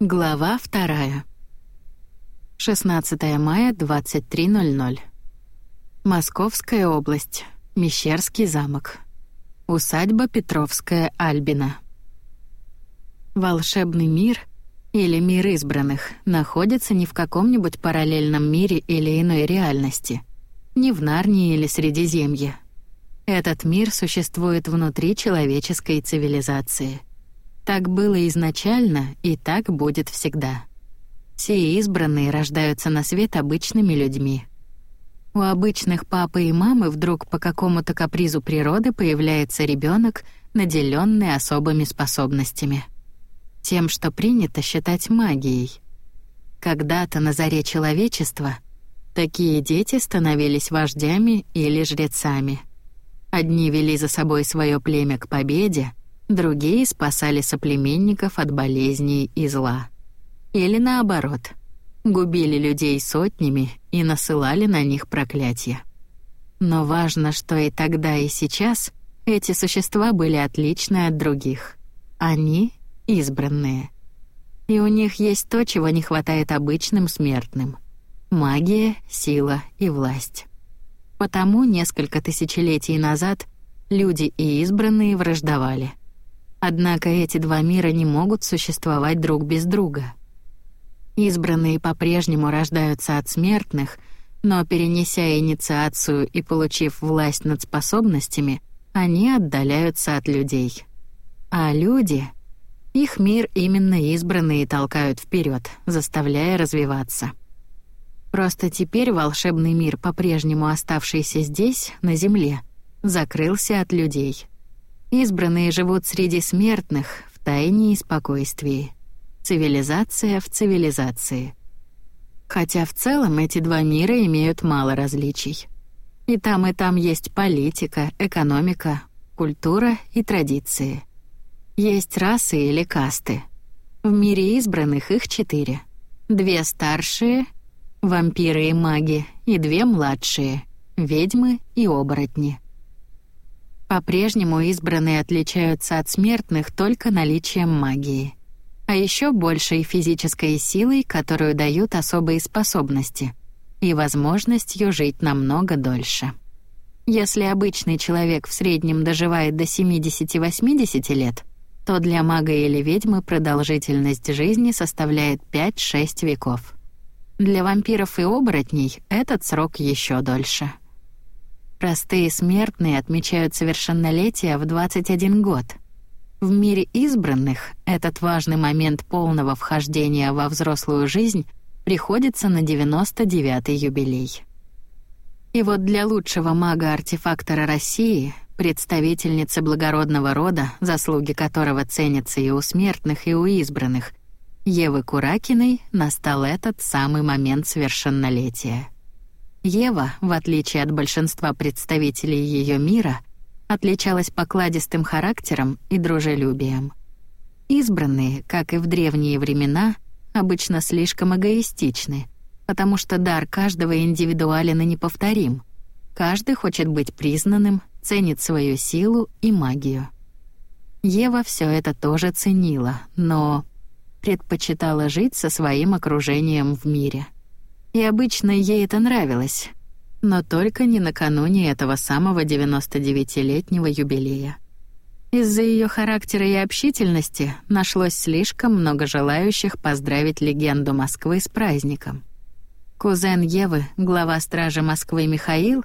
Глава вторая. 16 мая, 23.00. Московская область. Мещерский замок. Усадьба Петровская Альбина. Волшебный мир или мир избранных находится не в каком-нибудь параллельном мире или иной реальности, не в Нарнии или Средиземье. Этот мир существует внутри человеческой цивилизации — так было изначально и так будет всегда. Все избранные рождаются на свет обычными людьми. У обычных папы и мамы вдруг по какому-то капризу природы появляется ребенок, наделенный особыми способностями. Тем, что принято считать магией. Когда-то на заре человечества такие дети становились вождями или жрецами. Одни вели за собой свое племя к победе, Другие спасали соплеменников от болезней и зла. Или наоборот, губили людей сотнями и насылали на них проклятия. Но важно, что и тогда, и сейчас эти существа были отличны от других. Они — избранные. И у них есть то, чего не хватает обычным смертным — магия, сила и власть. Потому несколько тысячелетий назад люди и избранные враждовали. Однако эти два мира не могут существовать друг без друга. Избранные по-прежнему рождаются от смертных, но перенеся инициацию и получив власть над способностями, они отдаляются от людей. А люди их мир именно избранные толкают вперед, заставляя развиваться. Просто теперь волшебный мир, по-прежнему оставшийся здесь, на земле, закрылся от людей. Избранные живут среди смертных в тайне и спокойствии. Цивилизация в цивилизации. Хотя в целом эти два мира имеют мало различий. И там, и там есть политика, экономика, культура и традиции. Есть расы или касты. В мире избранных их четыре. Две старшие — вампиры и маги, и две младшие — ведьмы и оборотни — по-прежнему избранные отличаются от смертных только наличием магии. А еще большей физической силой, которую дают особые способности, и возможностью жить намного дольше. Если обычный человек в среднем доживает до 70-80 лет, то для мага или ведьмы продолжительность жизни составляет 5-6 веков. Для вампиров и оборотней этот срок еще дольше — Простые смертные отмечают совершеннолетие в 21 год. В мире избранных этот важный момент полного вхождения во взрослую жизнь приходится на 99-й юбилей. И вот для лучшего мага-артефактора России, представительницы благородного рода, заслуги которого ценятся и у смертных, и у избранных, Евы Куракиной настал этот самый момент совершеннолетия. Ева, в отличие от большинства представителей ее мира, отличалась покладистым характером и дружелюбием. Избранные, как и в древние времена, обычно слишком эгоистичны, потому что дар каждого индивидуален и неповторим. Каждый хочет быть признанным, ценит свою силу и магию. Ева все это тоже ценила, но предпочитала жить со своим окружением в мире — и обычно ей это нравилось. Но только не накануне этого самого 99-летнего юбилея. Из-за ее характера и общительности нашлось слишком много желающих поздравить легенду Москвы с праздником. Кузен Евы, глава стражи Москвы Михаил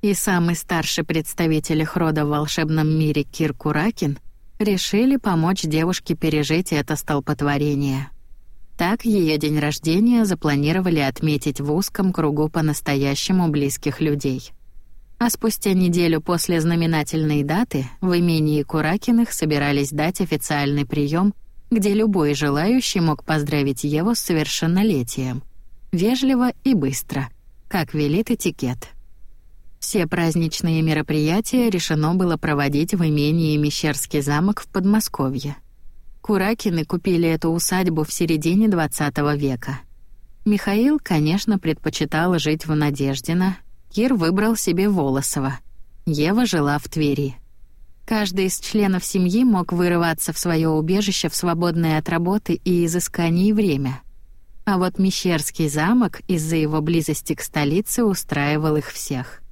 и самый старший представитель их рода в волшебном мире Кир Куракин решили помочь девушке пережить это столпотворение. Так ее день рождения запланировали отметить в узком кругу по-настоящему близких людей. А спустя неделю после знаменательной даты в имении Куракиных собирались дать официальный прием, где любой желающий мог поздравить Еву с совершеннолетием. Вежливо и быстро, как велит этикет. Все праздничные мероприятия решено было проводить в имении Мещерский замок в Подмосковье. Куракины купили эту усадьбу в середине XX века. Михаил, конечно, предпочитал жить в Надеждино, Кир выбрал себе Волосово. Ева жила в Твери. Каждый из членов семьи мог вырываться в свое убежище в свободное от работы и изысканий время. А вот Мещерский замок из-за его близости к столице устраивал их всех.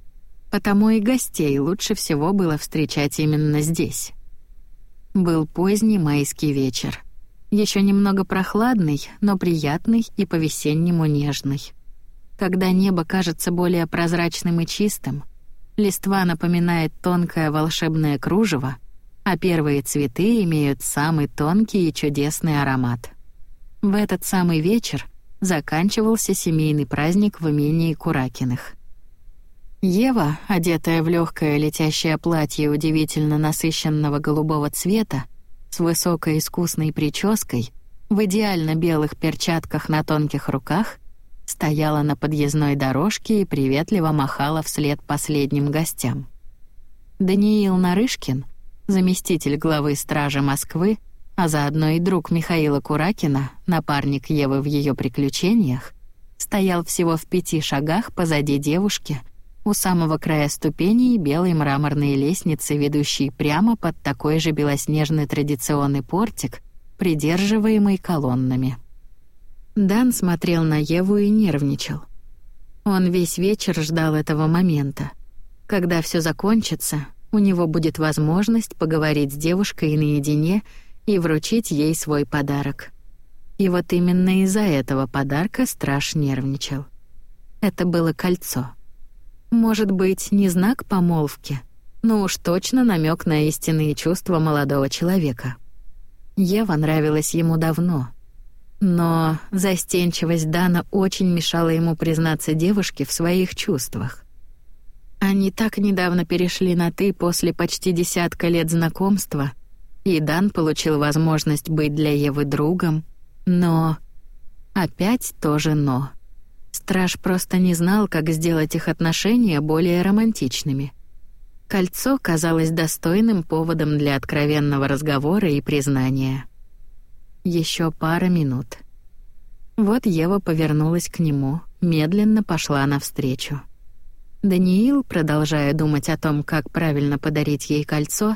Потому и гостей лучше всего было встречать именно здесь. Был поздний майский вечер. Еще немного прохладный, но приятный и по-весеннему нежный. Когда небо кажется более прозрачным и чистым, листва напоминает тонкое волшебное кружево, а первые цветы имеют самый тонкий и чудесный аромат. В этот самый вечер заканчивался семейный праздник в имении Куракиных. Ева, одетая в легкое летящее платье удивительно насыщенного голубого цвета, с высокой искусной прической, в идеально белых перчатках на тонких руках, стояла на подъездной дорожке и приветливо махала вслед последним гостям. Даниил Нарышкин, заместитель главы стражи Москвы, а заодно и друг Михаила Куракина, напарник Евы в ее приключениях, стоял всего в пяти шагах позади девушки, у самого края ступеней белой мраморной лестницы, ведущей прямо под такой же белоснежный традиционный портик, придерживаемый колоннами. Дан смотрел на Еву и нервничал. Он весь вечер ждал этого момента. Когда все закончится, у него будет возможность поговорить с девушкой наедине и вручить ей свой подарок. И вот именно из-за этого подарка страж нервничал. Это было кольцо. Может быть, не знак помолвки, но уж точно намек на истинные чувства молодого человека. Ева нравилась ему давно. Но застенчивость Дана очень мешала ему признаться девушке в своих чувствах. Они так недавно перешли на «ты» после почти десятка лет знакомства — и Дан получил возможность быть для Евы другом, но... Опять тоже «но». Страж просто не знал, как сделать их отношения более романтичными. Кольцо казалось достойным поводом для откровенного разговора и признания. Еще пара минут. Вот Ева повернулась к нему, медленно пошла навстречу. Даниил, продолжая думать о том, как правильно подарить ей кольцо,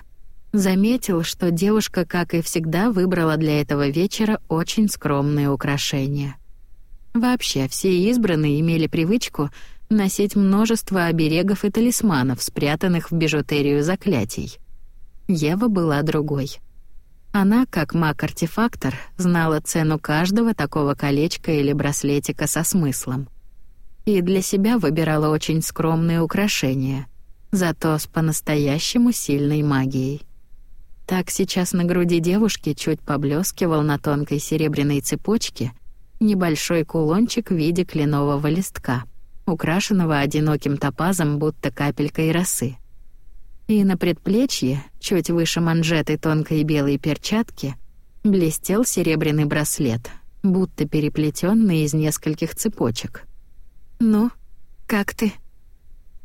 Заметил, что девушка, как и всегда, выбрала для этого вечера очень скромные украшения. Вообще, все избранные имели привычку носить множество оберегов и талисманов, спрятанных в бижутерию заклятий. Ева была другой. Она, как маг-артефактор, знала цену каждого такого колечка или браслетика со смыслом. И для себя выбирала очень скромные украшения, зато с по-настоящему сильной магией. Так сейчас на груди девушки чуть поблескивал на тонкой серебряной цепочке небольшой кулончик в виде кленового листка, украшенного одиноким топазом, будто капелькой росы. И на предплечье, чуть выше манжеты тонкой белой перчатки, блестел серебряный браслет, будто переплетенный из нескольких цепочек. «Ну, как ты?»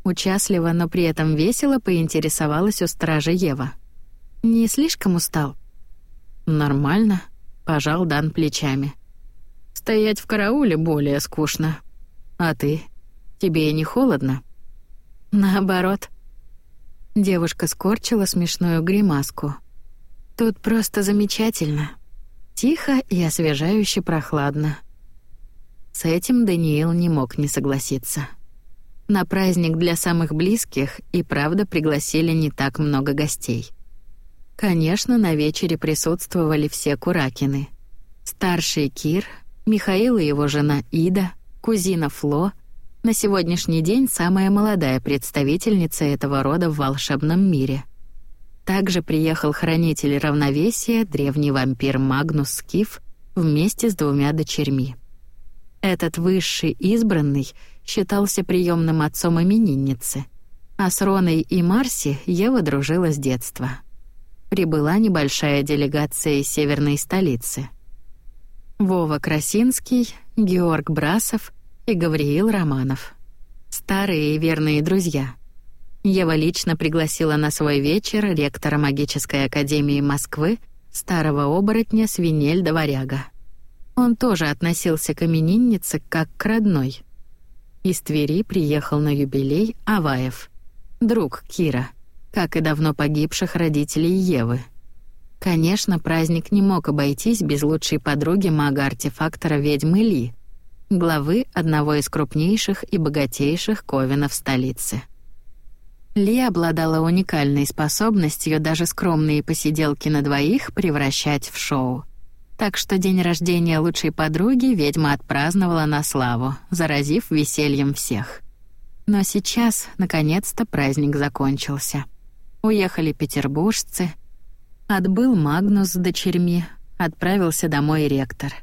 Участливо, но при этом весело поинтересовалась у стража Ева — не слишком устал? Нормально, пожал Дан плечами. Стоять в карауле более скучно. А ты? Тебе не холодно? Наоборот. Девушка скорчила смешную гримаску. Тут просто замечательно. Тихо и освежающе прохладно. С этим Даниил не мог не согласиться. На праздник для самых близких и правда пригласили не так много гостей. Конечно, на вечере присутствовали все Куракины. Старший Кир, Михаил и его жена Ида, кузина Фло, на сегодняшний день самая молодая представительница этого рода в волшебном мире. Также приехал хранитель равновесия, древний вампир Магнус Скиф, вместе с двумя дочерьми. Этот высший избранный считался приемным отцом именинницы, а с Роной и Марси Ева дружила с детства прибыла небольшая делегация из северной столицы. Вова Красинский, Георг Брасов и Гавриил Романов. Старые и верные друзья. Ева лично пригласила на свой вечер ректора магической академии Москвы, старого оборотня Свинельда Варяга. Он тоже относился к имениннице как к родной. Из Твери приехал на юбилей Аваев, друг Кира — как и давно погибших родителей Евы. Конечно, праздник не мог обойтись без лучшей подруги мага-артефактора ведьмы Ли, главы одного из крупнейших и богатейших ковенов столицы. Ли обладала уникальной способностью даже скромные посиделки на двоих превращать в шоу. Так что день рождения лучшей подруги ведьма отпраздновала на славу, заразив весельем всех. Но сейчас, наконец-то, праздник закончился. Уехали петербуржцы, отбыл Магнус с дочерьми, отправился домой ректор.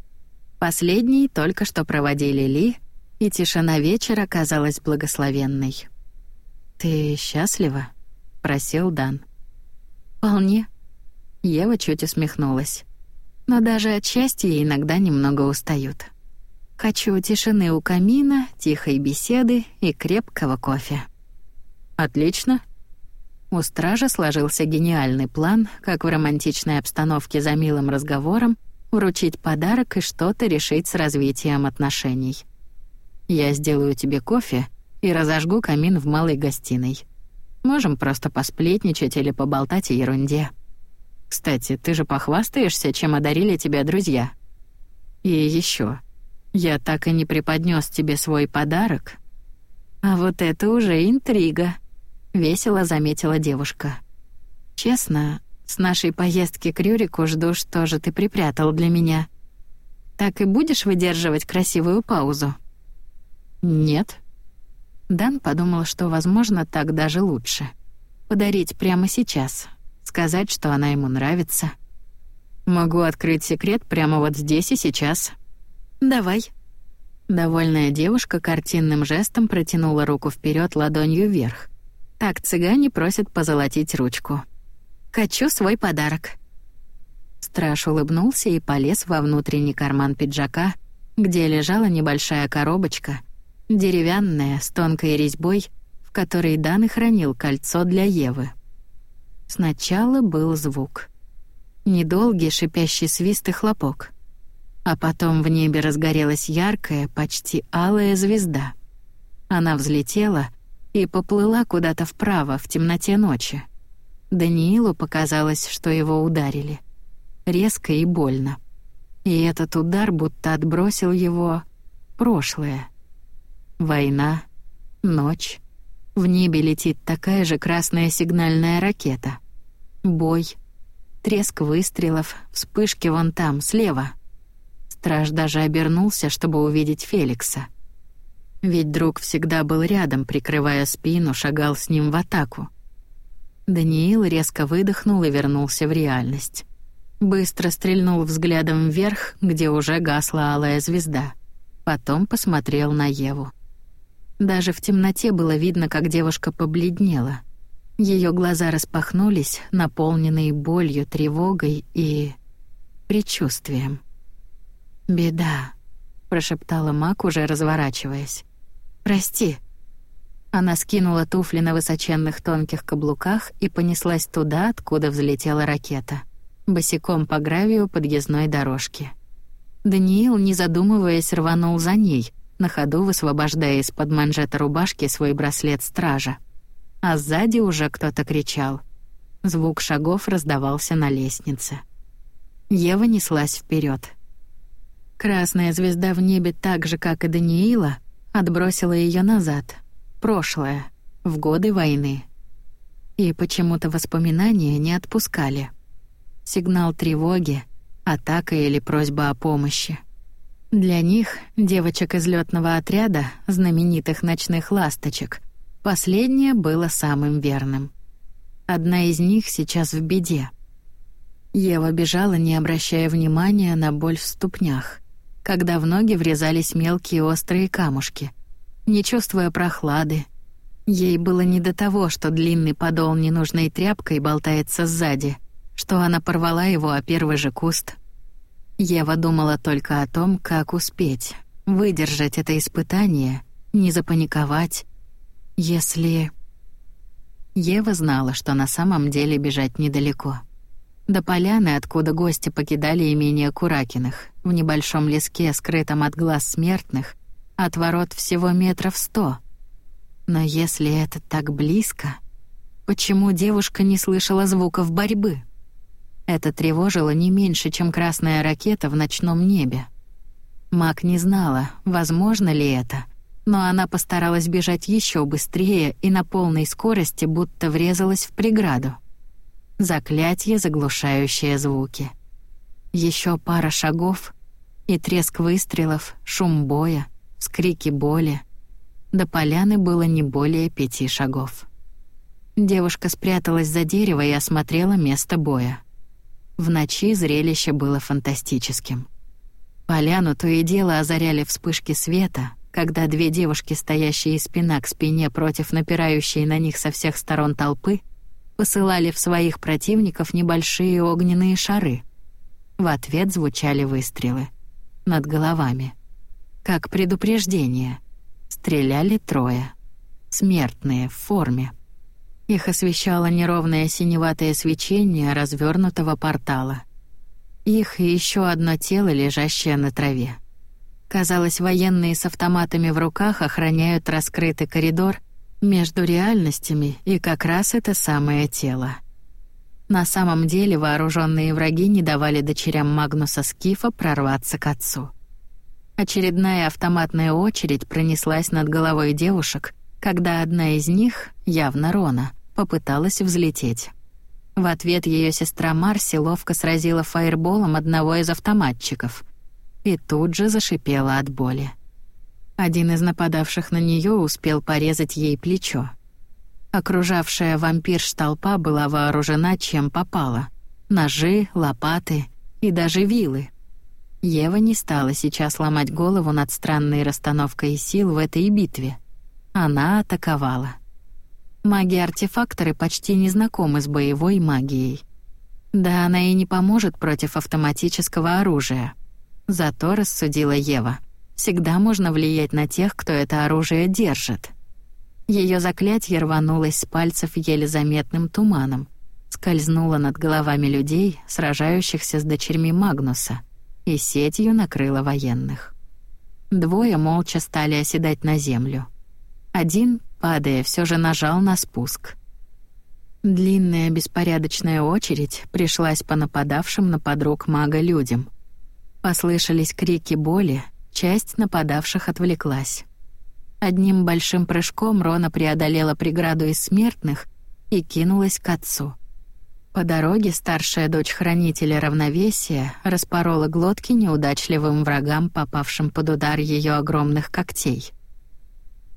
Последний только что проводили Ли, и тишина вечера казалась благословенной. «Ты счастлива?» — просил Дан. «Вполне». Ева чуть усмехнулась. «Но даже от счастья иногда немного устают. Хочу тишины у камина, тихой беседы и крепкого кофе». «Отлично». У стража сложился гениальный план, как в романтичной обстановке за милым разговором вручить подарок и что-то решить с развитием отношений. «Я сделаю тебе кофе», и разожгу камин в малой гостиной. Можем просто посплетничать или поболтать о ерунде. Кстати, ты же похвастаешься, чем одарили тебя друзья. И еще, я так и не преподнес тебе свой подарок. А вот это уже интрига, весело заметила девушка. Честно, с нашей поездки к Рюрику жду, что же ты припрятал для меня. Так и будешь выдерживать красивую паузу? Нет, Дан подумал, что, возможно, так даже лучше. Подарить прямо сейчас. Сказать, что она ему нравится. Могу открыть секрет прямо вот здесь и сейчас. Давай. Довольная девушка картинным жестом протянула руку вперед ладонью вверх. Так цыгане просят позолотить ручку. «Хочу свой подарок». Страж улыбнулся и полез во внутренний карман пиджака, где лежала небольшая коробочка — деревянная, с тонкой резьбой, в которой Дан и хранил кольцо для Евы. Сначала был звук. Недолгий шипящий свист и хлопок. А потом в небе разгорелась яркая, почти алая звезда. Она взлетела и поплыла куда-то вправо, в темноте ночи. Даниилу показалось, что его ударили. Резко и больно. И этот удар будто отбросил его прошлое. Война, ночь. В небе летит такая же красная сигнальная ракета. Бой, треск выстрелов, вспышки вон там, слева. Страж даже обернулся, чтобы увидеть Феликса. Ведь друг всегда был рядом, прикрывая спину, шагал с ним в атаку. Даниил резко выдохнул и вернулся в реальность. Быстро стрельнул взглядом вверх, где уже гасла алая звезда. Потом посмотрел на Еву. Даже в темноте было видно, как девушка побледнела. Ее глаза распахнулись, наполненные болью, тревогой и предчувствием. «Беда», — прошептала Мак, уже разворачиваясь. «Прости». Она скинула туфли на высоченных тонких каблуках и понеслась туда, откуда взлетела ракета, босиком по гравию подъездной дорожки. Даниил, не задумываясь, рванул за ней, на ходу высвобождая из-под манжета рубашки свой браслет стража. А сзади уже кто-то кричал. Звук шагов раздавался на лестнице. Ева неслась вперед. Красная звезда в небе так же, как и Даниила, отбросила ее назад, прошлое, в годы войны. И почему-то воспоминания не отпускали. Сигнал тревоги, атака или просьба о помощи — для них, девочек из летного отряда, знаменитых ночных ласточек, последнее было самым верным. Одна из них сейчас в беде. Ева бежала, не обращая внимания на боль в ступнях, когда в ноги врезались мелкие острые камушки, не чувствуя прохлады. Ей было не до того, что длинный подол ненужной тряпкой болтается сзади, что она порвала его о первый же куст — Ева думала только о том, как успеть, выдержать это испытание, не запаниковать, если... Ева знала, что на самом деле бежать недалеко. До поляны, откуда гости покидали имение Куракиных, в небольшом леске, скрытом от глаз смертных, от ворот всего метров сто. Но если это так близко, Почему девушка не слышала звуков борьбы? Это тревожило не меньше, чем красная ракета в ночном небе. Мак не знала, возможно ли это, но она постаралась бежать еще быстрее и на полной скорости будто врезалась в преграду. Заклятие, заглушающее звуки. Еще пара шагов, и треск выстрелов, шум боя, вскрики боли. До поляны было не более пяти шагов. Девушка спряталась за дерево и осмотрела место боя. В ночи зрелище было фантастическим. Поляну то и дело озаряли вспышки света, когда две девушки, стоящие спина к спине против напирающей на них со всех сторон толпы, посылали в своих противников небольшие огненные шары. В ответ звучали выстрелы. Над головами. Как предупреждение. Стреляли трое. Смертные, в форме. Их освещало неровное синеватое свечение развернутого портала. Их и еще одно тело, лежащее на траве. Казалось, военные с автоматами в руках охраняют раскрытый коридор между реальностями и как раз это самое тело. На самом деле вооруженные враги не давали дочерям Магнуса Скифа прорваться к отцу. Очередная автоматная очередь пронеслась над головой девушек, когда одна из них, явно Рона, попыталась взлететь. В ответ ее сестра Марси ловко сразила фаерболом одного из автоматчиков и тут же зашипела от боли. Один из нападавших на нее успел порезать ей плечо. Окружавшая вампирш толпа была вооружена чем попало. Ножи, лопаты и даже вилы. Ева не стала сейчас ломать голову над странной расстановкой сил в этой битве. Она атаковала. Маги-артефакторы почти не знакомы с боевой магией. Да она и не поможет против автоматического оружия. Зато, рассудила Ева, всегда можно влиять на тех, кто это оружие держит. Ее заклятие рванулось с пальцев еле заметным туманом, скользнуло над головами людей, сражающихся с дочерьми Магнуса, и сетью накрыло военных. Двое молча стали оседать на землю. Один, падая, все же нажал на спуск. Длинная беспорядочная очередь пришлась по нападавшим на подруг мага людям. Послышались крики боли, часть нападавших отвлеклась. Одним большим прыжком Рона преодолела преграду из смертных и кинулась к отцу. По дороге старшая дочь хранителя равновесия распорола глотки неудачливым врагам, попавшим под удар ее огромных когтей.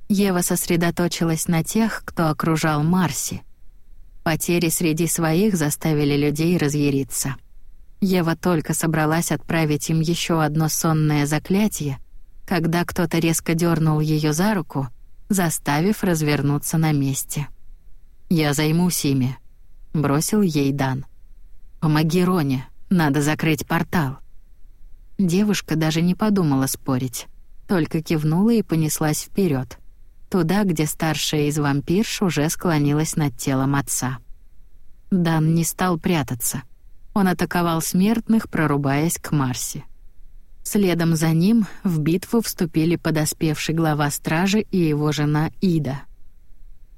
Ева сосредоточилась на тех, кто окружал Марси. Потери среди своих заставили людей разъяриться. Ева только собралась отправить им еще одно сонное заклятие, когда кто-то резко дернул ее за руку, заставив развернуться на месте. «Я займусь ими», — бросил ей Дан. «Помоги Роне, надо закрыть портал». Девушка даже не подумала спорить, только кивнула и понеслась вперед, туда, где старшая из вампирш уже склонилась над телом отца. Дан не стал прятаться. Он атаковал смертных, прорубаясь к Марсе. Следом за ним в битву вступили подоспевший глава стражи и его жена Ида.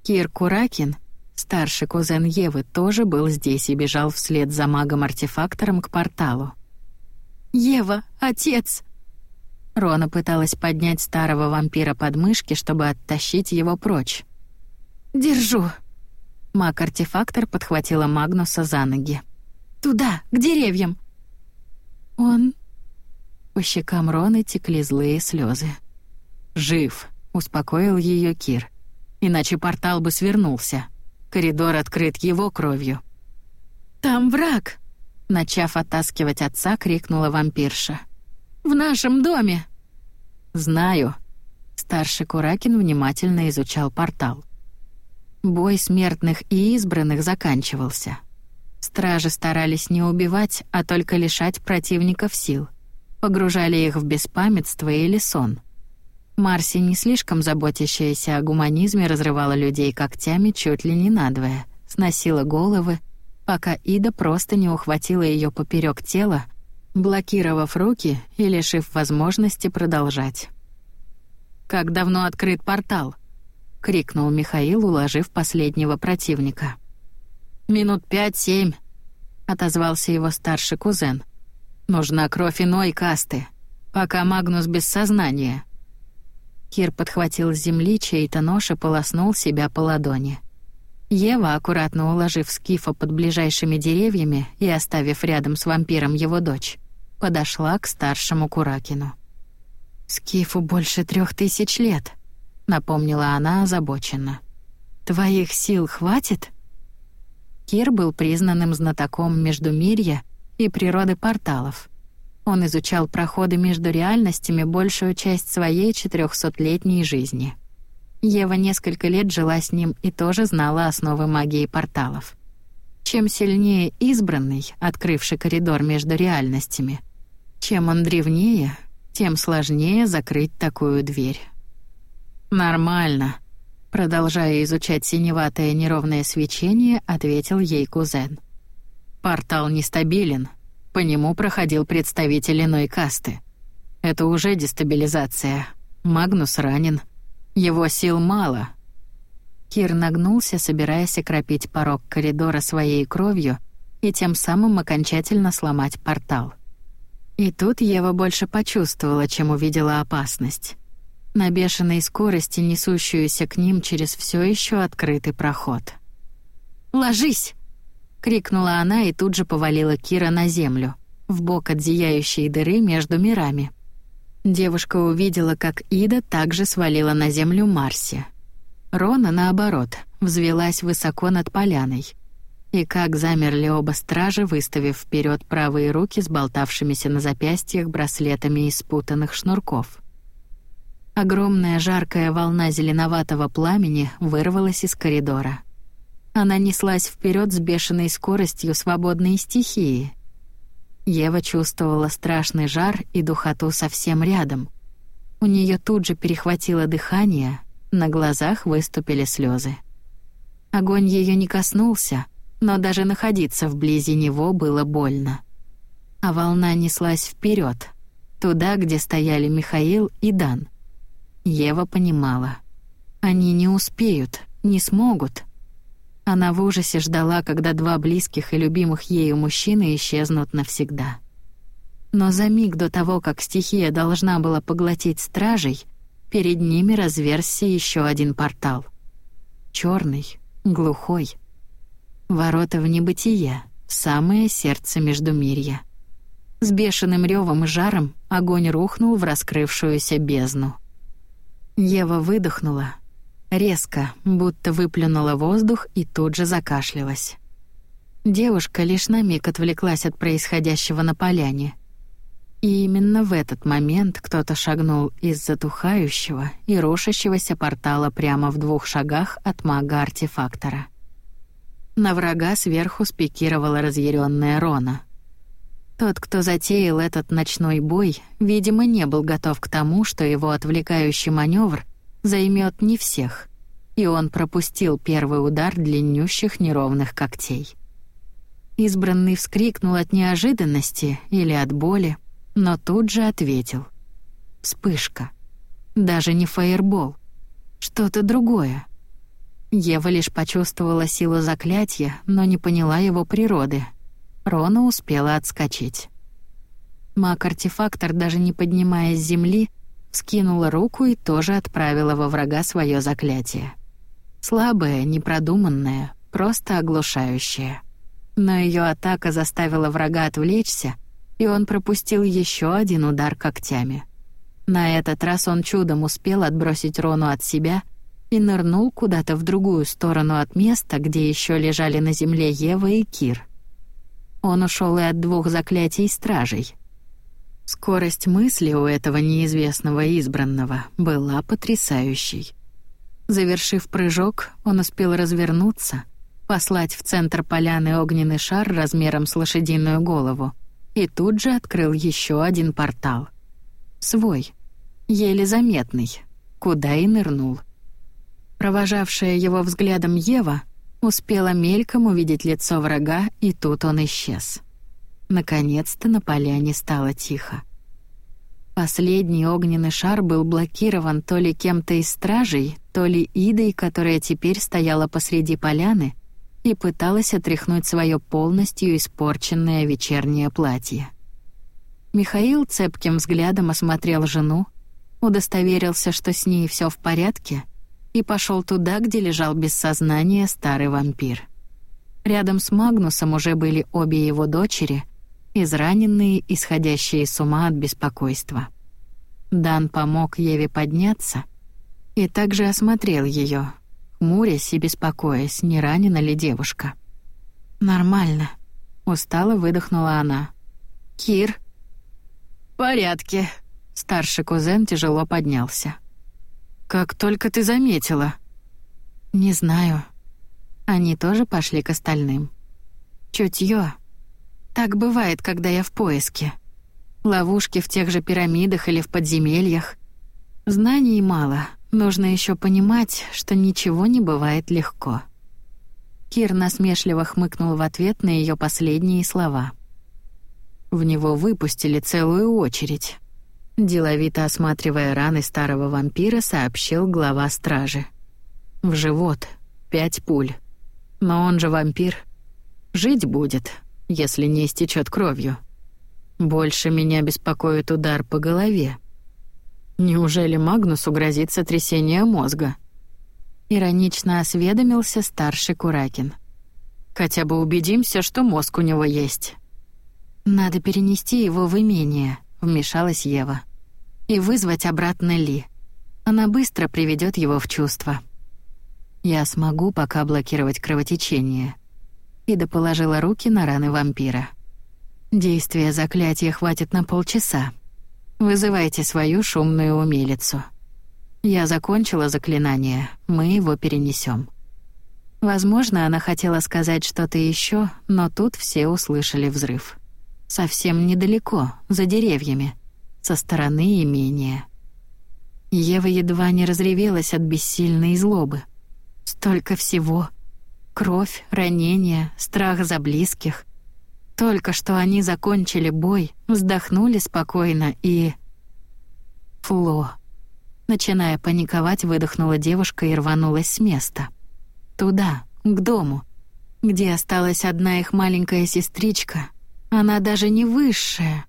Кир Куракин, старший кузен Евы, тоже был здесь и бежал вслед за магом-артефактором к порталу. «Ева, отец!» Рона пыталась поднять старого вампира под мышки, чтобы оттащить его прочь. «Держу!» Маг-артефактор подхватила Магнуса за ноги. «Туда, к деревьям!» «Он по щекам Роны текли злые слезы. «Жив», — успокоил ее Кир. «Иначе портал бы свернулся. Коридор открыт его кровью». «Там враг!» — начав оттаскивать отца, крикнула вампирша. «В нашем доме!» «Знаю». Старший Куракин внимательно изучал портал. Бой смертных и избранных заканчивался. Стражи старались не убивать, а только лишать противников сил погружали их в беспамятство или сон. Марси, не слишком заботящаяся о гуманизме, разрывала людей когтями чуть ли не надвое, сносила головы, пока Ида просто не ухватила ее поперек тела, блокировав руки и лишив возможности продолжать. «Как давно открыт портал?» — крикнул Михаил, уложив последнего противника. «Минут пять-семь», — отозвался его старший кузен. «Нужна кровь иной касты, пока Магнус без сознания». Кир подхватил с земли чей-то нож и полоснул себя по ладони. Ева, аккуратно уложив Скифа под ближайшими деревьями и оставив рядом с вампиром его дочь, подошла к старшему Куракину. «Скифу больше трех тысяч лет», — напомнила она озабоченно. «Твоих сил хватит?» Кир был признанным знатоком Междумирья и природы порталов. Он изучал проходы между реальностями большую часть своей четырехсотлетней жизни. Ева несколько лет жила с ним и тоже знала основы магии порталов. Чем сильнее избранный, открывший коридор между реальностями, чем он древнее, тем сложнее закрыть такую дверь. «Нормально», Продолжая изучать синеватое неровное свечение, ответил ей кузен. «Портал нестабилен. По нему проходил представитель иной касты. Это уже дестабилизация. Магнус ранен. Его сил мало». Кир нагнулся, собираясь окропить порог коридора своей кровью и тем самым окончательно сломать портал. И тут Ева больше почувствовала, чем увидела опасность на бешеной скорости, несущуюся к ним через все еще открытый проход. «Ложись!» — крикнула она и тут же повалила Кира на землю, в бок от зияющей дыры между мирами. Девушка увидела, как Ида также свалила на землю Марси. Рона, наоборот, взвелась высоко над поляной. И как замерли оба стражи, выставив вперед правые руки с болтавшимися на запястьях браслетами из спутанных шнурков — Огромная жаркая волна зеленоватого пламени вырвалась из коридора. Она неслась вперед с бешеной скоростью свободной стихии. Ева чувствовала страшный жар и духоту совсем рядом. У нее тут же перехватило дыхание, на глазах выступили слезы. Огонь ее не коснулся, но даже находиться вблизи него было больно. А волна неслась вперед, туда, где стояли Михаил и Дан — Ева понимала. Они не успеют, не смогут. Она в ужасе ждала, когда два близких и любимых ею мужчины исчезнут навсегда. Но за миг до того, как стихия должна была поглотить стражей, перед ними разверзся еще один портал. Черный, глухой. Ворота в небытие, самое сердце Междумирья. С бешеным ревом и жаром огонь рухнул в раскрывшуюся бездну. Ева выдохнула. Резко, будто выплюнула воздух и тут же закашлялась. Девушка лишь на миг отвлеклась от происходящего на поляне. И именно в этот момент кто-то шагнул из затухающего и рушащегося портала прямо в двух шагах от мага-артефактора. На врага сверху спикировала разъяренная Рона — тот, кто затеял этот ночной бой, видимо, не был готов к тому, что его отвлекающий маневр займет не всех, и он пропустил первый удар длиннющих неровных когтей. Избранный вскрикнул от неожиданности или от боли, но тут же ответил. Вспышка. Даже не фаербол. Что-то другое. Ева лишь почувствовала силу заклятия, но не поняла его природы — Рона успела отскочить. Маг-артефактор, даже не поднимаясь с земли, скинула руку и тоже отправила во врага свое заклятие. Слабое, непродуманное, просто оглушающее. Но ее атака заставила врага отвлечься, и он пропустил еще один удар когтями. На этот раз он чудом успел отбросить Рону от себя и нырнул куда-то в другую сторону от места, где еще лежали на земле Ева и Кир — он ушел и от двух заклятий стражей. Скорость мысли у этого неизвестного избранного была потрясающей. Завершив прыжок, он успел развернуться, послать в центр поляны огненный шар размером с лошадиную голову и тут же открыл еще один портал. Свой, еле заметный, куда и нырнул. Провожавшая его взглядом Ева — Успела мельком увидеть лицо врага, и тут он исчез. Наконец-то на поляне стало тихо. Последний огненный шар был блокирован то ли кем-то из стражей, то ли Идой, которая теперь стояла посреди поляны и пыталась отряхнуть свое полностью испорченное вечернее платье. Михаил цепким взглядом осмотрел жену, удостоверился, что с ней все в порядке, и пошел туда, где лежал без сознания старый вампир. Рядом с Магнусом уже были обе его дочери, израненные, исходящие с ума от беспокойства. Дан помог Еве подняться и также осмотрел ее, хмурясь и беспокоясь, не ранена ли девушка. «Нормально», — устало выдохнула она. «Кир?» «В порядке», — старший кузен тяжело поднялся. «Как только ты заметила?» «Не знаю». Они тоже пошли к остальным. Чутье. Так бывает, когда я в поиске. Ловушки в тех же пирамидах или в подземельях. Знаний мало, нужно еще понимать, что ничего не бывает легко. Кир насмешливо хмыкнул в ответ на ее последние слова. В него выпустили целую очередь. Деловито осматривая раны старого вампира, сообщил глава стражи. В живот. Пять пуль. Но он же вампир. Жить будет, если не истечет кровью. Больше меня беспокоит удар по голове. Неужели Магнусу грозит сотрясение мозга? Иронично осведомился старший Куракин. Хотя бы убедимся, что мозг у него есть. Надо перенести его в имение вмешалась Ева. «И вызвать обратно Ли. Она быстро приведет его в чувство. Я смогу пока блокировать кровотечение». Ида положила руки на раны вампира. Действие заклятия хватит на полчаса. Вызывайте свою шумную умелицу. Я закончила заклинание, мы его перенесем. Возможно, она хотела сказать что-то еще, но тут все услышали взрыв. Совсем недалеко, за деревьями, со стороны имения. Ева едва не разревелась от бессильной злобы. Столько всего. Кровь, ранения, страх за близких. Только что они закончили бой, вздохнули спокойно и... Фло. Начиная паниковать, выдохнула девушка и рванулась с места. Туда, к дому, где осталась одна их маленькая сестричка, она даже не высшая.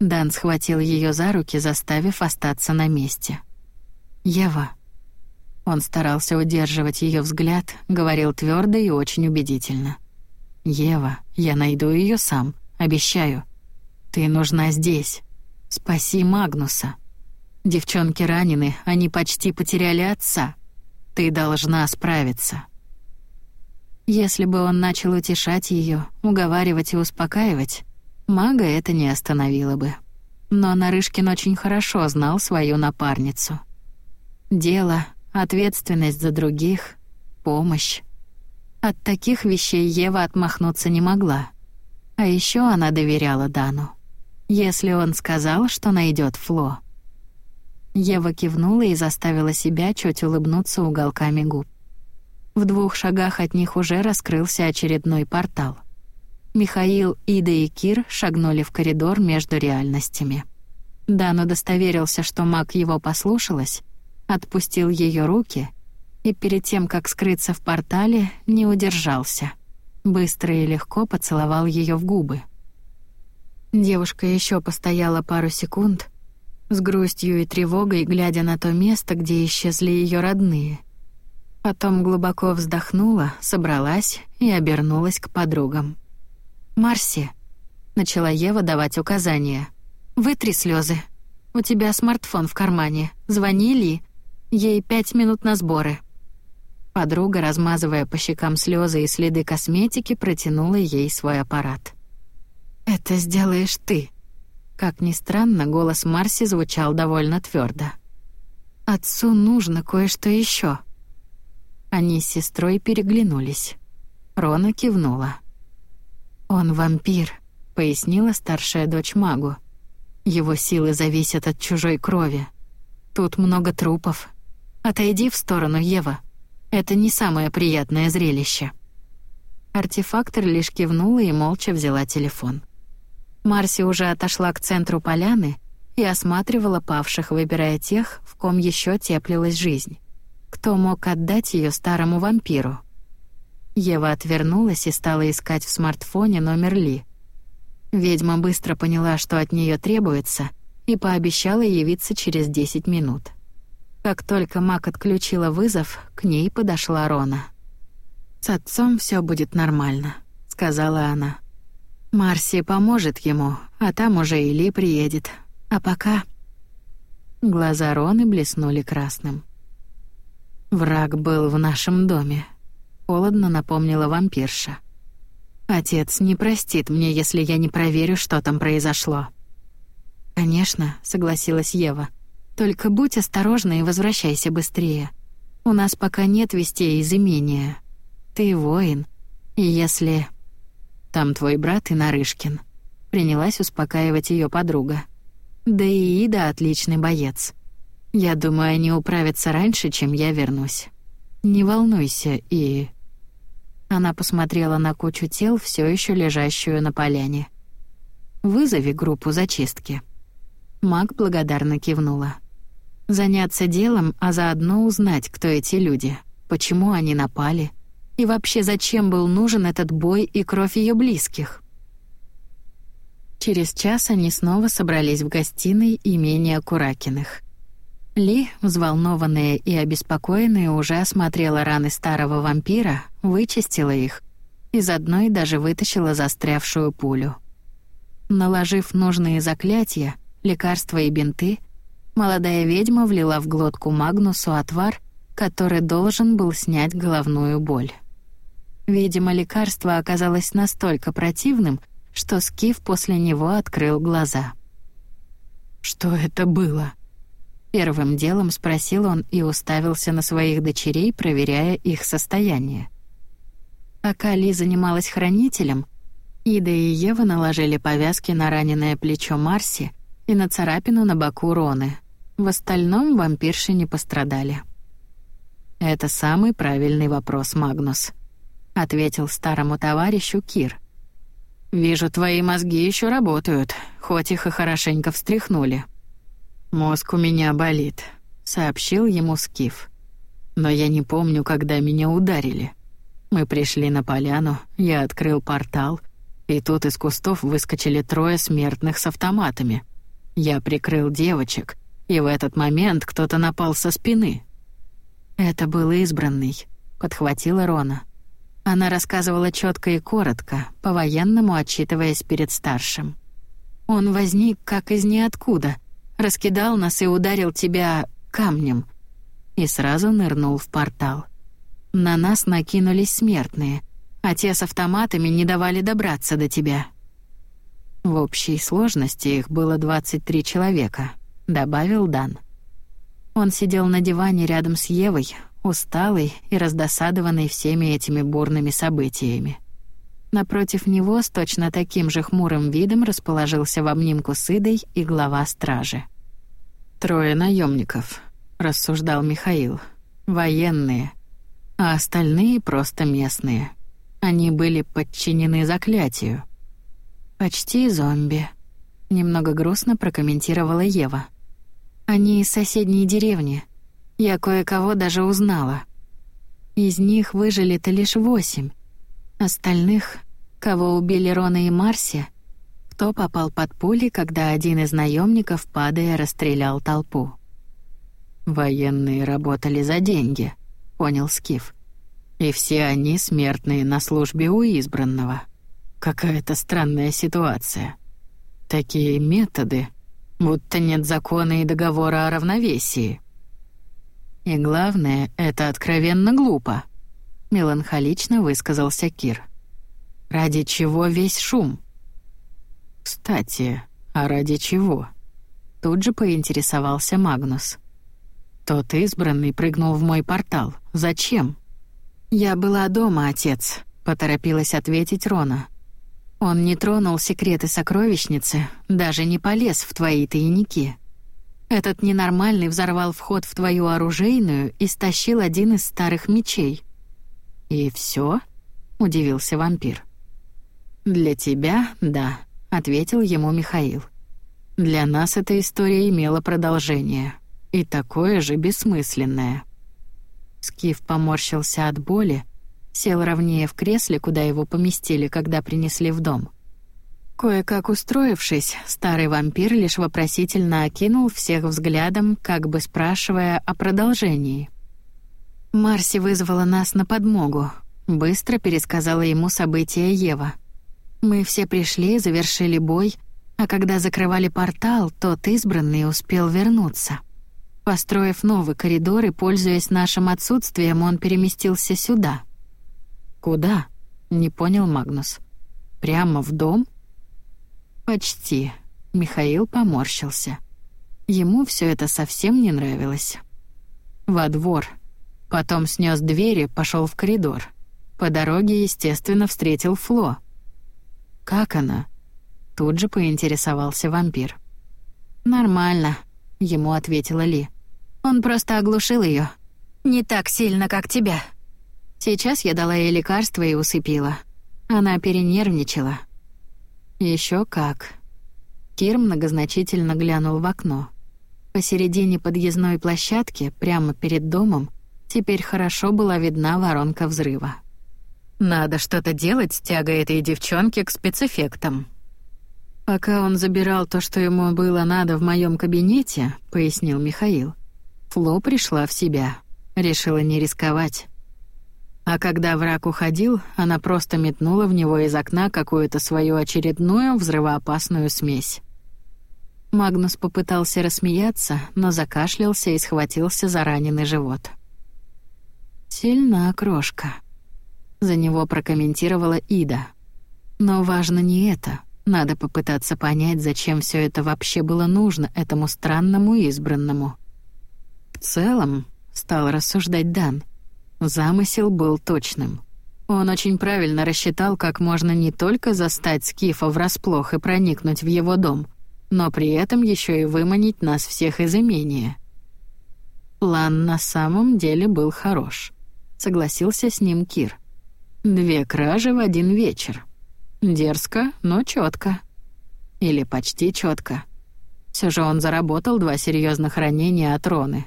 Дан схватил ее за руки, заставив остаться на месте. Ева. Он старался удерживать ее взгляд, говорил твердо и очень убедительно. Ева, я найду ее сам, обещаю. Ты нужна здесь. Спаси Магнуса. Девчонки ранены, они почти потеряли отца. Ты должна справиться. Если бы он начал утешать ее, уговаривать и успокаивать, мага это не остановило бы. Но Нарышкин очень хорошо знал свою напарницу. Дело, ответственность за других, помощь. От таких вещей Ева отмахнуться не могла. А еще она доверяла Дану. Если он сказал, что найдет Фло. Ева кивнула и заставила себя чуть улыбнуться уголками губ. В двух шагах от них уже раскрылся очередной портал. Михаил, Ида и Кир шагнули в коридор между реальностями. Дан удостоверился, что маг его послушалась, отпустил ее руки и перед тем, как скрыться в портале, не удержался. Быстро и легко поцеловал ее в губы. Девушка еще постояла пару секунд, с грустью и тревогой, глядя на то место, где исчезли ее родные — Потом глубоко вздохнула, собралась и обернулась к подругам. «Марси», — начала Ева давать указания, — «вытри слезы. У тебя смартфон в кармане. Звони Ли. Ей пять минут на сборы». Подруга, размазывая по щекам слезы и следы косметики, протянула ей свой аппарат. «Это сделаешь ты». Как ни странно, голос Марси звучал довольно твердо. «Отцу нужно кое-что еще. Они с сестрой переглянулись. Рона кивнула. «Он вампир», — пояснила старшая дочь магу. «Его силы зависят от чужой крови. Тут много трупов. Отойди в сторону, Ева. Это не самое приятное зрелище». Артефактор лишь кивнула и молча взяла телефон. Марси уже отошла к центру поляны и осматривала павших, выбирая тех, в ком еще теплилась жизнь кто мог отдать ее старому вампиру. Ева отвернулась и стала искать в смартфоне номер Ли. Ведьма быстро поняла, что от нее требуется, и пообещала явиться через 10 минут. Как только Мак отключила вызов, к ней подошла Рона. «С отцом все будет нормально», — сказала она. «Марси поможет ему, а там уже Или приедет. А пока...» Глаза Роны блеснули красным. «Враг был в нашем доме», — холодно напомнила вампирша. «Отец не простит мне, если я не проверю, что там произошло». «Конечно», — согласилась Ева. «Только будь осторожна и возвращайся быстрее. У нас пока нет вестей из имения. Ты воин, и если...» «Там твой брат и Нарышкин», — принялась успокаивать ее подруга. Да и Ида отличный боец. Я думаю, они управятся раньше, чем я вернусь. Не волнуйся и...» Она посмотрела на кучу тел, все еще лежащую на поляне. «Вызови группу зачистки». Маг благодарно кивнула. «Заняться делом, а заодно узнать, кто эти люди, почему они напали, и вообще зачем был нужен этот бой и кровь ее близких». Через час они снова собрались в гостиной имения Куракиных. Ли, взволнованная и обеспокоенная, уже осмотрела раны старого вампира, вычистила их, из одной даже вытащила застрявшую пулю. Наложив нужные заклятия, лекарства и бинты, молодая ведьма влила в глотку Магнусу отвар, который должен был снять головную боль. Видимо, лекарство оказалось настолько противным, что Скиф после него открыл глаза. «Что это было?» Первым делом спросил он и уставился на своих дочерей, проверяя их состояние. Пока Ли занималась хранителем, Ида и Ева наложили повязки на раненое плечо Марси и на царапину на боку Роны. В остальном вампирши не пострадали. «Это самый правильный вопрос, Магнус», — ответил старому товарищу Кир — Вижу, твои мозги еще работают, хоть их и хорошенько встряхнули. Мозг у меня болит, сообщил ему Скиф. Но я не помню, когда меня ударили. Мы пришли на поляну, я открыл портал, и тут из кустов выскочили трое смертных с автоматами. Я прикрыл девочек, и в этот момент кто-то напал со спины. Это был избранный, подхватила Рона. Она рассказывала четко и коротко, по-военному отчитываясь перед старшим. «Он возник как из ниоткуда, раскидал нас и ударил тебя камнем». И сразу нырнул в портал. На нас накинулись смертные, а те с автоматами не давали добраться до тебя. В общей сложности их было 23 человека, добавил Дан. Он сидел на диване рядом с Евой, усталый и раздосадованный всеми этими бурными событиями. Напротив него с точно таким же хмурым видом расположился в обнимку с Идой и глава стражи. «Трое наемников, рассуждал Михаил. «Военные, а остальные просто местные. Они были подчинены заклятию». «Почти зомби», — немного грустно прокомментировала Ева. «Они из соседней деревни, я кое-кого даже узнала. Из них выжили-то лишь восемь. Остальных, кого убили Рона и Марси, кто попал под пули, когда один из наемников, падая, расстрелял толпу. «Военные работали за деньги», — понял Скиф. «И все они смертные на службе у избранного. Какая-то странная ситуация. Такие методы, будто нет закона и договора о равновесии». И главное, это откровенно глупо, меланхолично высказался Кир. Ради чего весь шум? Кстати, а ради чего? Тут же поинтересовался Магнус. Тот избранный прыгнул в мой портал. Зачем? Я была дома, отец, поторопилась ответить Рона. Он не тронул секреты сокровищницы, даже не полез в твои тайники. Этот ненормальный взорвал вход в твою оружейную и стащил один из старых мечей. И все? удивился вампир. Для тебя, да, ответил ему Михаил. Для нас эта история имела продолжение, и такое же бессмысленное. Скиф поморщился от боли, Сел ровнее в кресле, куда его поместили, когда принесли в дом. Кое-как устроившись, старый вампир лишь вопросительно окинул всех взглядом, как бы спрашивая о продолжении. Марси вызвала нас на подмогу. Быстро пересказала ему события Ева. Мы все пришли, завершили бой, а когда закрывали портал, тот избранный успел вернуться. Построив новый коридор и пользуясь нашим отсутствием, он переместился сюда. «Куда?» — не понял Магнус. «Прямо в дом?» «Почти». Михаил поморщился. Ему все это совсем не нравилось. «Во двор», Потом снес двери, пошел в коридор. По дороге, естественно, встретил Фло. «Как она?» Тут же поинтересовался вампир. «Нормально», — ему ответила Ли. «Он просто оглушил ее. Не так сильно, как тебя. Сейчас я дала ей лекарство и усыпила. Она перенервничала». Еще как». Кир многозначительно глянул в окно. Посередине подъездной площадки, прямо перед домом, Теперь хорошо была видна воронка взрыва. Надо что-то делать с тягой этой девчонки к спецэффектам. Пока он забирал то, что ему было надо в моем кабинете, пояснил Михаил. Фло пришла в себя, решила не рисковать. А когда враг уходил, она просто метнула в него из окна какую-то свою очередную взрывоопасную смесь. Магнус попытался рассмеяться, но закашлялся и схватился за раненый живот. «Сильна крошка», — за него прокомментировала Ида. «Но важно не это. Надо попытаться понять, зачем все это вообще было нужно этому странному избранному». «В целом», — стал рассуждать Дан, — замысел был точным. Он очень правильно рассчитал, как можно не только застать Скифа врасплох и проникнуть в его дом, но при этом еще и выманить нас всех из имения. План на самом деле был хорош согласился с ним Кир. Две кражи в один вечер. Дерзко, но четко. Или почти четко. Все же он заработал два серьезных ранения от Роны.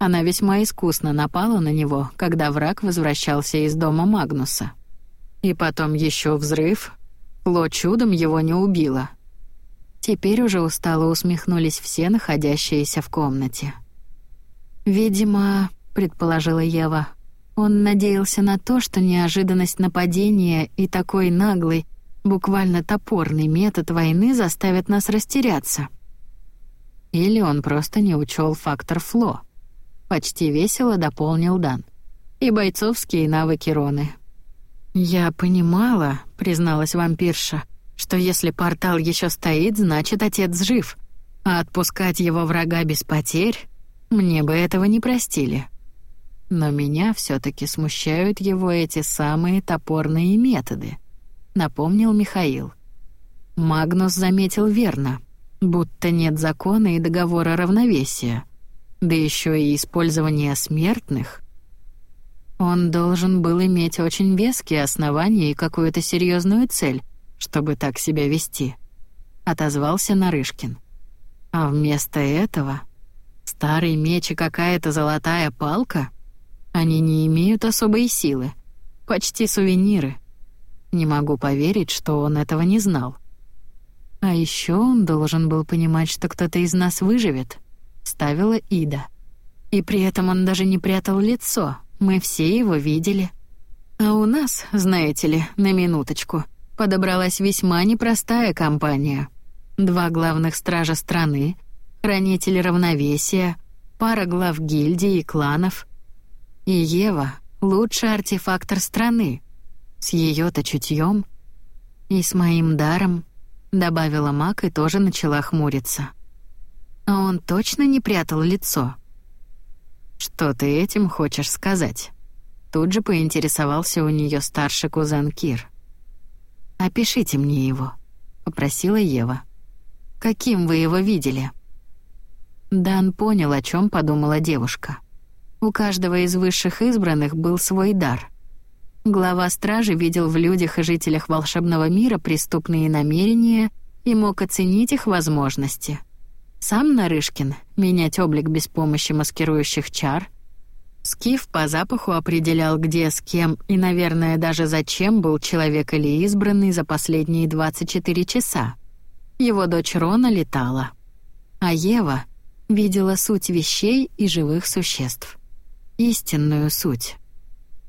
Она весьма искусно напала на него, когда враг возвращался из дома Магнуса. И потом еще взрыв. Ло чудом его не убило. Теперь уже устало усмехнулись все находящиеся в комнате. «Видимо», — предположила Ева, — он надеялся на то, что неожиданность нападения и такой наглый, буквально топорный метод войны заставят нас растеряться. Или он просто не учел фактор фло. Почти весело дополнил Дан. И бойцовские навыки Роны. «Я понимала», — призналась вампирша, «что если портал еще стоит, значит, отец жив, а отпускать его врага без потерь, мне бы этого не простили». Но меня все таки смущают его эти самые топорные методы, напомнил Михаил. Магнус заметил верно, будто нет закона и договора равновесия, да еще и использование смертных. Он должен был иметь очень веские основания и какую-то серьезную цель, чтобы так себя вести, отозвался Нарышкин. А вместо этого старый меч и какая-то золотая палка — они не имеют особой силы. Почти сувениры. Не могу поверить, что он этого не знал. А еще он должен был понимать, что кто-то из нас выживет. Ставила Ида. И при этом он даже не прятал лицо. Мы все его видели. А у нас, знаете ли, на минуточку, подобралась весьма непростая компания. Два главных стража страны, хранители равновесия, пара глав гильдий и кланов — и Ева — лучший артефактор страны. С ее-то чутьем и с моим даром, добавила Мак и тоже начала хмуриться. А он точно не прятал лицо. Что ты этим хочешь сказать? Тут же поинтересовался у нее старший кузен Кир. «Опишите мне его», — попросила Ева. «Каким вы его видели?» Дан понял, о чем подумала девушка. У каждого из высших избранных был свой дар. Глава стражи видел в людях и жителях волшебного мира преступные намерения и мог оценить их возможности. Сам Нарышкин — менять облик без помощи маскирующих чар. Скиф по запаху определял, где, с кем и, наверное, даже зачем был человек или избранный за последние 24 часа. Его дочь Рона летала. А Ева видела суть вещей и живых существ. Истинную суть.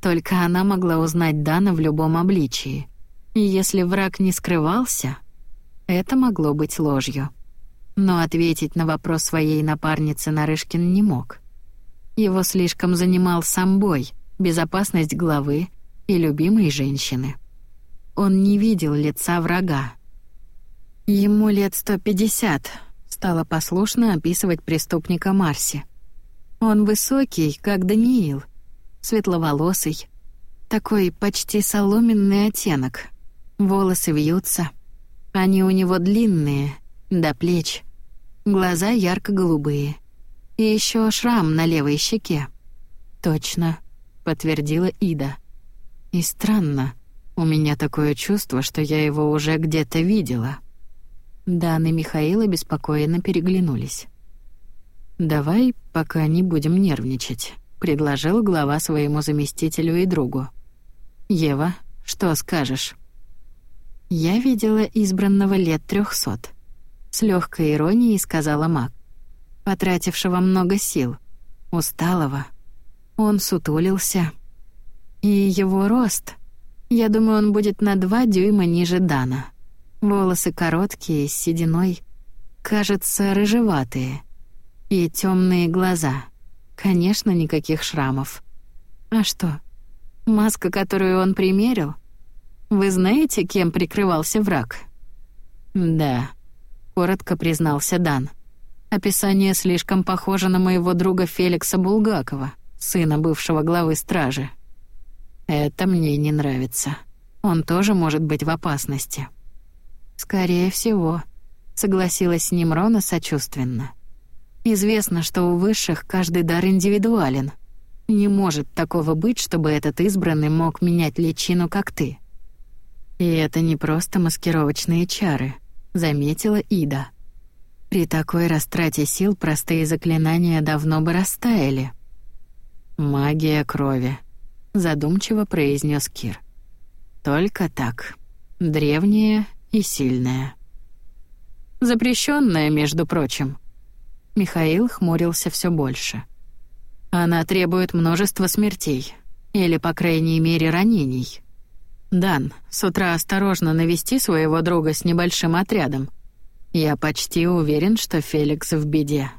Только она могла узнать Дана в любом обличии. И если враг не скрывался, это могло быть ложью. Но ответить на вопрос своей напарницы Нарышкин не мог. Его слишком занимал сам бой, безопасность главы и любимой женщины. Он не видел лица врага. Ему лет 150, стала послушно описывать преступника Марси. Он высокий, как Даниил, светловолосый, такой почти соломенный оттенок. Волосы вьются. Они у него длинные, до плеч. Глаза ярко-голубые. И еще шрам на левой щеке. «Точно», — подтвердила Ида. «И странно, у меня такое чувство, что я его уже где-то видела». Дан и Михаил обеспокоенно переглянулись. «Давай пока не будем нервничать», — предложил глава своему заместителю и другу. «Ева, что скажешь?» «Я видела избранного лет трехсот», — с легкой иронией сказала Мак потратившего много сил, усталого. Он сутулился. И его рост... Я думаю, он будет на два дюйма ниже Дана. Волосы короткие, с сединой, кажется, рыжеватые. И темные глаза. Конечно, никаких шрамов. А что? Маска, которую он примерил? Вы знаете, кем прикрывался враг? Да, коротко признался Дан. Описание слишком похоже на моего друга Феликса Булгакова, сына бывшего главы стражи. Это мне не нравится. Он тоже может быть в опасности. Скорее всего, согласилась с ним Рона сочувственно. Известно, что у высших каждый дар индивидуален. Не может такого быть, чтобы этот избранный мог менять личину, как ты. И это не просто маскировочные чары, заметила Ида. При такой растрате сил простые заклинания давно бы растаяли. «Магия крови», — задумчиво произнес Кир. «Только так. Древняя и сильная». Запрещенная, между прочим». Михаил хмурился все больше. «Она требует множества смертей. Или, по крайней мере, ранений. Дан, с утра осторожно навести своего друга с небольшим отрядом. Я почти уверен, что Феликс в беде.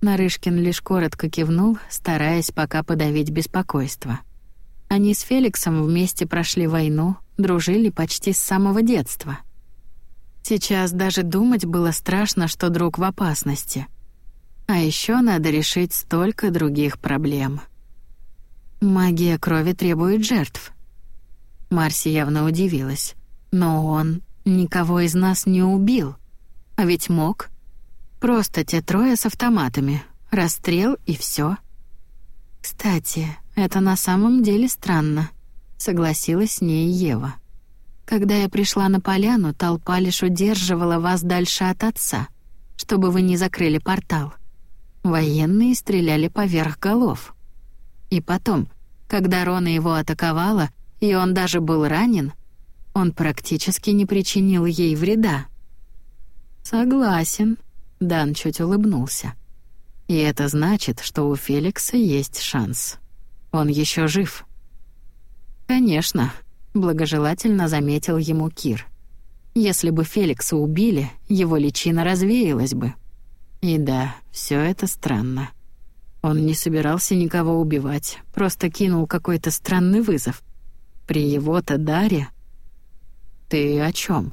Нарышкин лишь коротко кивнул, стараясь пока подавить беспокойство. Они с Феликсом вместе прошли войну, дружили почти с самого детства. Сейчас даже думать было страшно, что друг в опасности. А еще надо решить столько других проблем. Магия крови требует жертв. Марси явно удивилась. Но он никого из нас не убил. А ведь мог. Просто те трое с автоматами. Расстрел и все. Кстати, это на самом деле странно, согласилась с ней Ева. Когда я пришла на поляну, толпа лишь удерживала вас дальше от отца, чтобы вы не закрыли портал. Военные стреляли поверх голов. И потом, когда Рона его атаковала, и он даже был ранен, он практически не причинил ей вреда. «Согласен», — Дан чуть улыбнулся. «И это значит, что у Феликса есть шанс. Он еще жив». «Конечно», — благожелательно заметил ему Кир. «Если бы Феликса убили, его личина развеялась бы». И да, все это странно. Он не собирался никого убивать, просто кинул какой-то странный вызов. При его-то даре... «Ты о чем?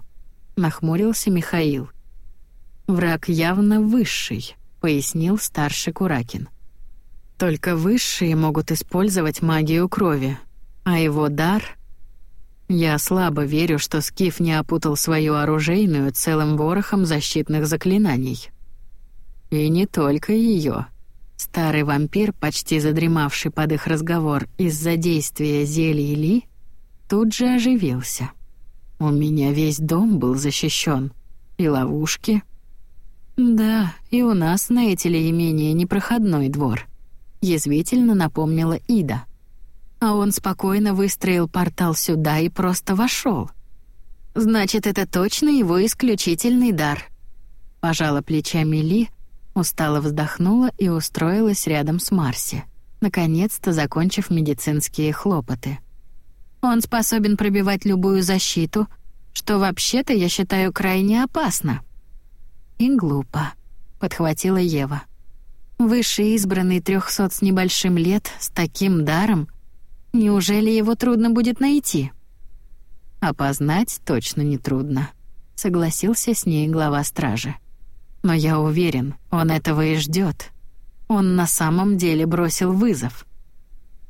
нахмурился Михаил. Враг явно высший, пояснил старший Куракин. Только высшие могут использовать магию крови, а его дар... Я слабо верю, что Скиф не опутал свою оружейную целым ворохом защитных заклинаний. И не только ее. Старый вампир, почти задремавший под их разговор из-за действия зелий Ли, тут же оживился. У меня весь дом был защищен, и ловушки — «Да, и у нас на эти ли имения непроходной двор. — язвительно напомнила Ида. А он спокойно выстроил портал сюда и просто вошел. Значит, это точно его исключительный дар. Пожала плечами Ли, устало вздохнула и устроилась рядом с Марси, наконец-то закончив медицинские хлопоты. Он способен пробивать любую защиту, что вообще-то я считаю крайне опасно. И глупо, подхватила Ева. Высший избранный трехсот с небольшим лет с таким даром, неужели его трудно будет найти? Опознать точно нетрудно, согласился с ней глава стражи. Но я уверен, он этого и ждет. Он на самом деле бросил вызов.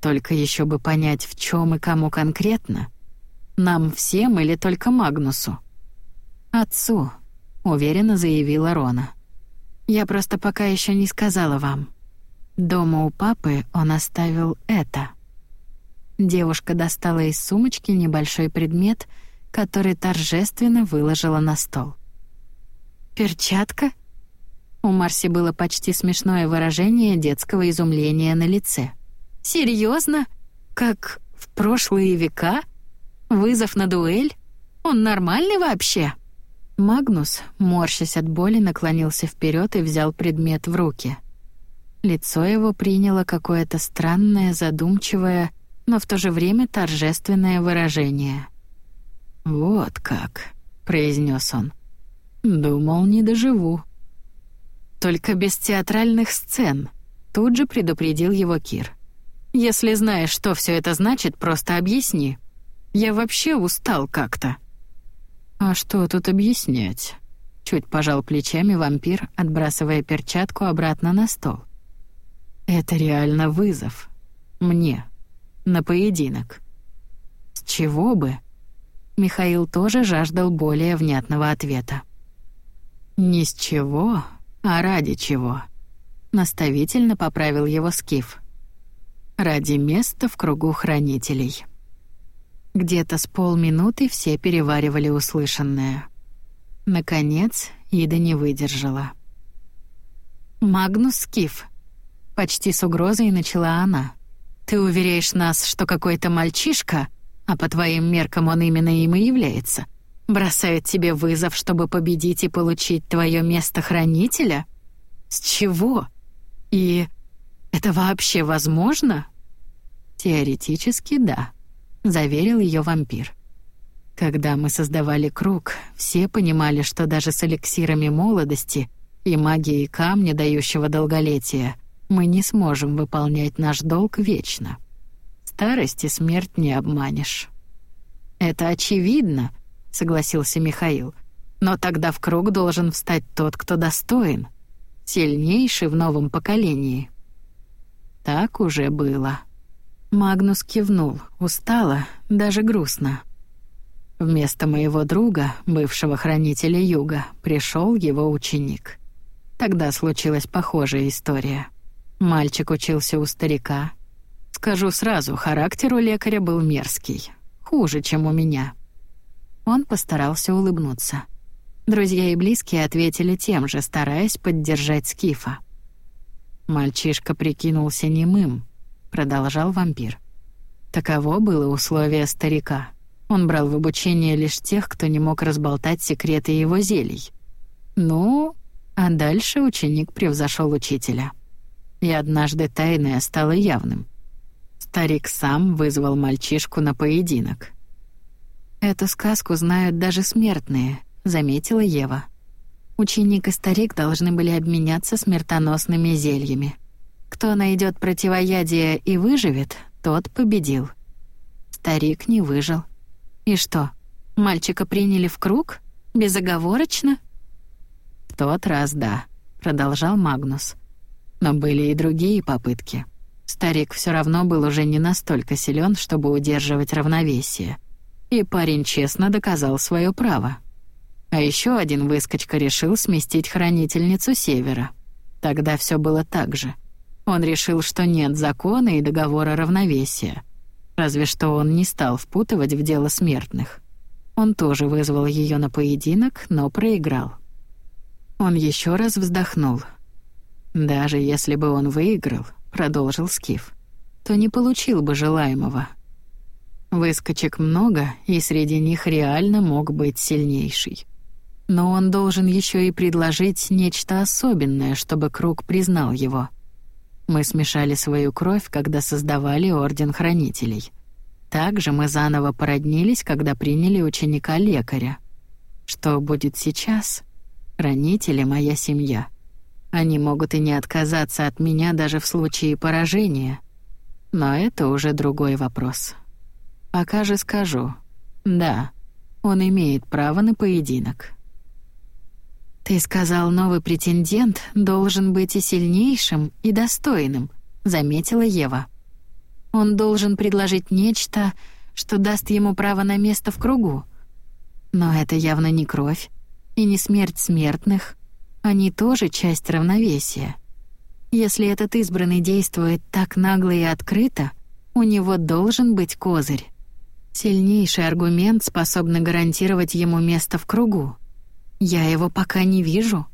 Только еще бы понять, в чем и кому конкретно. Нам всем или только Магнусу? Отцу, уверенно заявила Рона. Я просто пока еще не сказала вам. Дома у папы он оставил это. Девушка достала из сумочки небольшой предмет, который торжественно выложила на стол. «Перчатка?» У Марси было почти смешное выражение детского изумления на лице. «Серьезно? Как в прошлые века? Вызов на дуэль? Он нормальный вообще?» Магнус, морщась от боли, наклонился вперед и взял предмет в руки. Лицо его приняло какое-то странное, задумчивое, но в то же время торжественное выражение. «Вот как», — произнес он. «Думал, не доживу». «Только без театральных сцен», — тут же предупредил его Кир. «Если знаешь, что все это значит, просто объясни. Я вообще устал как-то». «А что тут объяснять?» Чуть пожал плечами вампир, отбрасывая перчатку обратно на стол. «Это реально вызов. Мне на поединок. С чего бы? Михаил тоже жаждал более внятного ответа. Не с чего, а ради чего. Наставительно поправил его Скиф. Ради места в кругу хранителей. Где-то с полминуты все переваривали услышанное. Наконец, Ида не выдержала. «Магнус Скиф», — почти с угрозой начала она. Ты уверяешь нас, что какой-то мальчишка, а по твоим меркам он именно им и является, бросает тебе вызов, чтобы победить и получить твое место хранителя? С чего? И это вообще возможно? Теоретически да, заверил ее вампир. Когда мы создавали круг, все понимали, что даже с эликсирами молодости и магией камня, дающего долголетие, мы не сможем выполнять наш долг вечно. Старость и смерть не обманешь. Это очевидно, согласился Михаил. Но тогда в круг должен встать тот, кто достоин, сильнейший в новом поколении. Так уже было. Магнус кивнул, устало, даже грустно. Вместо моего друга, бывшего хранителя Юга, пришел его ученик. Тогда случилась похожая история. Мальчик учился у старика. Скажу сразу, характер у лекаря был мерзкий. Хуже, чем у меня. Он постарался улыбнуться. Друзья и близкие ответили тем же, стараясь поддержать Скифа. Мальчишка прикинулся немым, продолжал вампир. Таково было условие старика. Он брал в обучение лишь тех, кто не мог разболтать секреты его зелий. Ну, а дальше ученик превзошел учителя и однажды тайное стало явным. Старик сам вызвал мальчишку на поединок. «Эту сказку знают даже смертные», — заметила Ева. Ученик и старик должны были обменяться смертоносными зельями. Кто найдет противоядие и выживет, тот победил. Старик не выжил. И что, мальчика приняли в круг? Безоговорочно? «В тот раз да», — продолжал Магнус. Но были и другие попытки. Старик все равно был уже не настолько силен, чтобы удерживать равновесие. И парень честно доказал свое право. А еще один выскочка решил сместить хранительницу Севера. Тогда все было так же. Он решил, что нет закона и договора равновесия. Разве что он не стал впутывать в дело смертных. Он тоже вызвал ее на поединок, но проиграл. Он еще раз вздохнул — даже если бы он выиграл, продолжил Скиф, то не получил бы желаемого. Выскочек много, и среди них реально мог быть сильнейший. Но он должен еще и предложить нечто особенное, чтобы круг признал его. Мы смешали свою кровь, когда создавали Орден Хранителей. Также мы заново породнились, когда приняли ученика-лекаря. Что будет сейчас? Хранители — моя семья. Они могут и не отказаться от меня даже в случае поражения. Но это уже другой вопрос. Пока же скажу. Да, он имеет право на поединок. «Ты сказал, новый претендент должен быть и сильнейшим, и достойным», — заметила Ева. «Он должен предложить нечто, что даст ему право на место в кругу. Но это явно не кровь и не смерть смертных. Они тоже часть равновесия. Если этот избранный действует так нагло и открыто, у него должен быть козырь. Сильнейший аргумент, способный гарантировать ему место в кругу. Я его пока не вижу.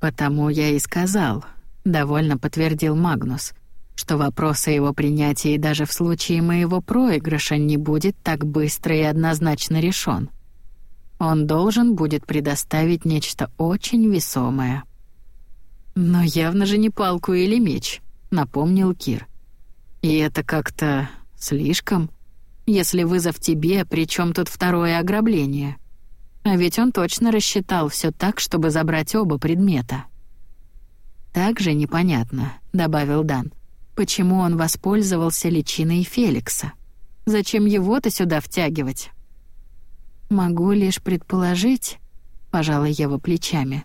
Потому я и сказал, довольно подтвердил Магнус, что вопрос о его принятии даже в случае моего проигрыша не будет так быстро и однозначно решен. Он должен будет предоставить нечто очень весомое. Но явно же не палку или меч, напомнил Кир. И это как-то слишком, если вызов тебе, причем тут второе ограбление. А ведь он точно рассчитал все так, чтобы забрать оба предмета. «Также непонятно», — добавил Дан, «почему он воспользовался личиной Феликса? Зачем его-то сюда втягивать?» «Могу лишь предположить», — пожала Ева плечами,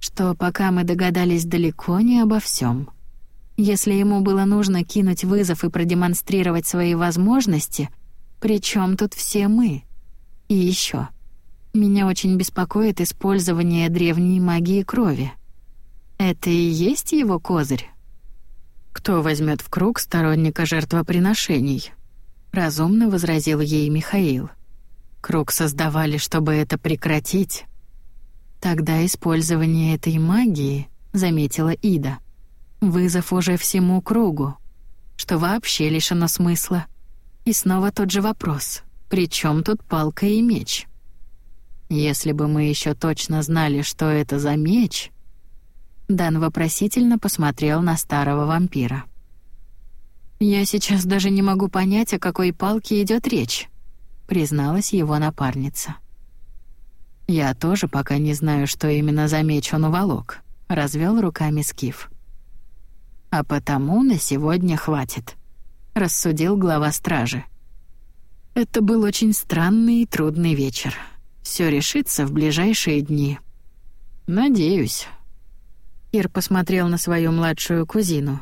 «что пока мы догадались далеко не обо всем. Если ему было нужно кинуть вызов и продемонстрировать свои возможности, причем тут все мы? И еще. Меня очень беспокоит использование древней магии крови. Это и есть его козырь? Кто возьмет в круг сторонника жертвоприношений? Разумно возразил ей Михаил. Круг создавали, чтобы это прекратить. Тогда использование этой магии, заметила Ида, вызов уже всему кругу, что вообще лишено смысла. И снова тот же вопрос. При чем тут палка и меч? Если бы мы еще точно знали, что это за меч... Дан вопросительно посмотрел на старого вампира. «Я сейчас даже не могу понять, о какой палке идет речь», — призналась его напарница. «Я тоже пока не знаю, что именно за меч он уволок», — развел руками Скиф. «А потому на сегодня хватит», — рассудил глава стражи. Это был очень странный и трудный вечер. Все решится в ближайшие дни. Надеюсь. Ир посмотрел на свою младшую кузину.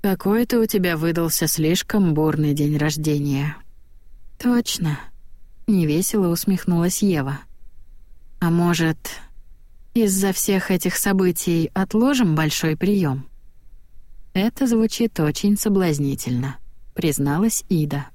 Какой-то у тебя выдался слишком бурный день рождения. Точно. Невесело усмехнулась Ева. А может, из-за всех этих событий отложим большой прием? Это звучит очень соблазнительно, призналась Ида.